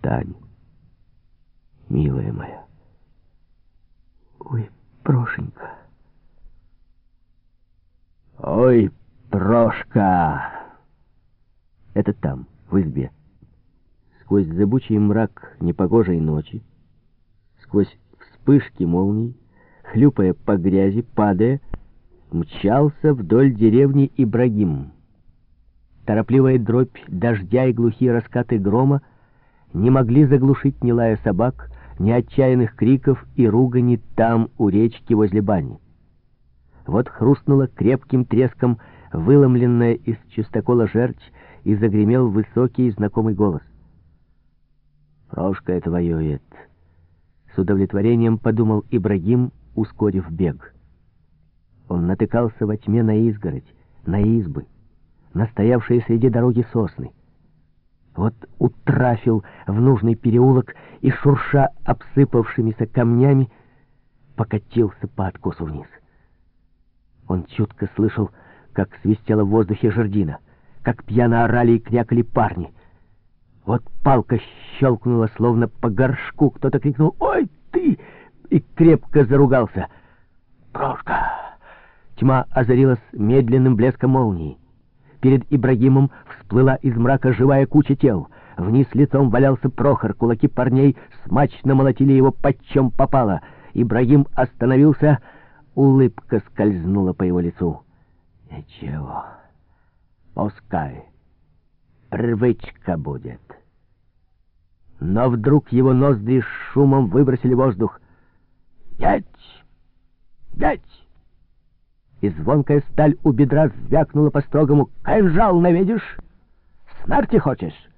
Тань, милая моя. Ой, Прошенька. Ой, Прошка! Это там, в избе. Сквозь зыбучий мрак непогожей ночи, сквозь вспышки молний, хлюпая по грязи, падая, мчался вдоль деревни Ибрагим. Торопливая дробь дождя и глухие раскаты грома не могли заглушить ни лая собак, ни отчаянных криков и ругани там, у речки возле бани. Вот хрустнула крепким треском выломленная из чистокола жердь, и загремел высокий знакомый голос. «Прошка это воюет!» С удовлетворением подумал Ибрагим, ускорив бег. Он натыкался во тьме на изгородь, на избы, на стоявшие среди дороги сосны. Вот утрафил в нужный переулок и, шурша обсыпавшимися камнями, покатился по откосу вниз. Он чутко слышал, как свистела в воздухе жердина, как пьяно орали и крякали парни. Вот палка щелкнула, словно по горшку. Кто-то крикнул «Ой, ты!» и крепко заругался. «Прошка!» Тьма озарилась медленным блеском молнии. Перед Ибрагимом всплыла из мрака живая куча тел. Вниз лицом валялся Прохор. Кулаки парней смачно молотили его почем попало. Ибрагим остановился. Улыбка скользнула по его лицу. «Ничего, пускай. Привычка будет». Но вдруг его ноздри с шумом выбросили воздух. «Ять!Ять!» И звонкая сталь у бедра звякнула по-строгому. «Кинжал наведешь? Смерти хочешь?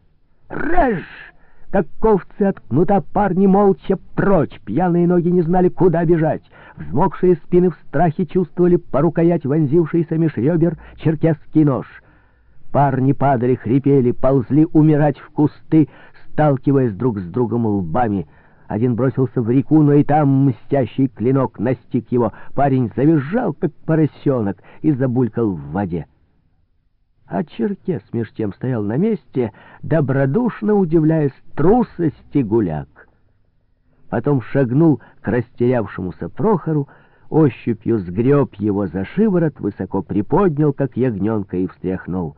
Режь!» Как ковцы от кнута парни молча прочь, пьяные ноги не знали, куда бежать. Взмокшие спины в страхе чувствовали по рукоять вонзившийся меж ребер черкесский нож. Парни падали, хрипели, ползли умирать в кусты, сталкиваясь друг с другом лбами — один бросился в реку, но и там мстящий клинок настиг его. Парень завизжал, как поросенок, и забулькал в воде. А черкес меж тем стоял на месте, добродушно удивляясь трусости гуляк. Потом шагнул к растерявшемуся Прохору, ощупью сгреб его за шиворот, высоко приподнял, как ягненка, и встряхнул.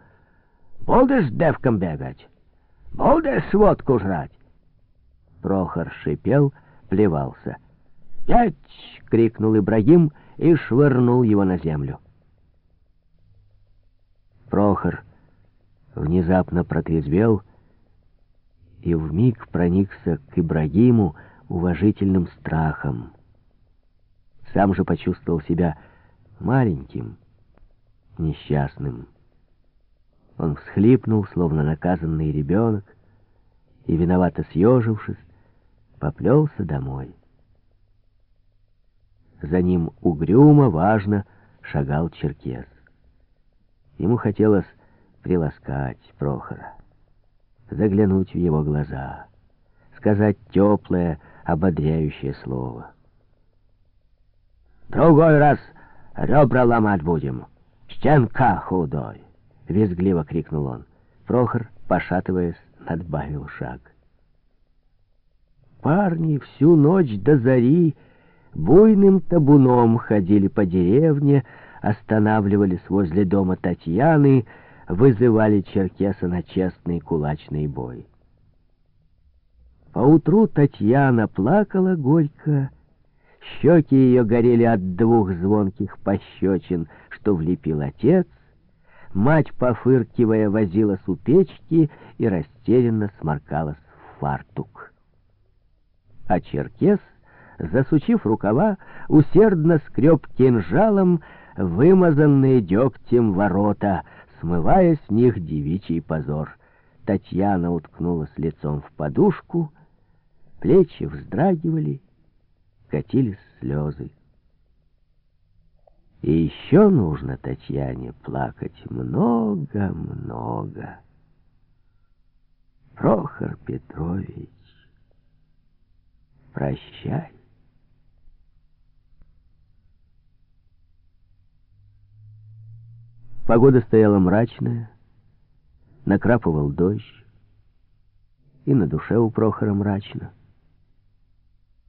«Будешь девком бегать? Будешь водку жрать?» Прохор шипел, плевался. «Пять!» — крикнул Ибрагим и швырнул его на землю. Прохор внезапно протрезвел и вмиг проникся к Ибрагиму уважительным страхом. Сам же почувствовал себя маленьким, несчастным. Он всхлипнул, словно наказанный ребенок, и, виновато съежившись, поплелся домой. За ним угрюмо, важно шагал черкес. Ему хотелось приласкать Прохора, заглянуть в его глаза, сказать теплое, ободряющее слово. «Другой раз ребра ломать будем, стенка худой!» — визгливо крикнул он. Прохор, пошатываясь, надбавил шаг. Парни всю ночь до зари буйным табуном ходили по деревне, останавливались возле дома Татьяны, вызывали черкеса на честный кулачный бой. Поутру Татьяна плакала горько, щеки ее горели от двух звонких пощечин, что влепил отец, мать, пофыркивая, возилась у печки и растерянно сморкалась в фартук а черкес, засучив рукава, усердно скреб кинжалом вымазанные дегтем ворота, смывая с них девичий позор. Татьяна уткнулась лицом в подушку, плечи вздрагивали, катились слезы. И еще нужно Татьяне плакать много-много. Прохор Петрович Прощай. Погода стояла мрачная, накрапывал дождь. и на душе у Прохора мрачно.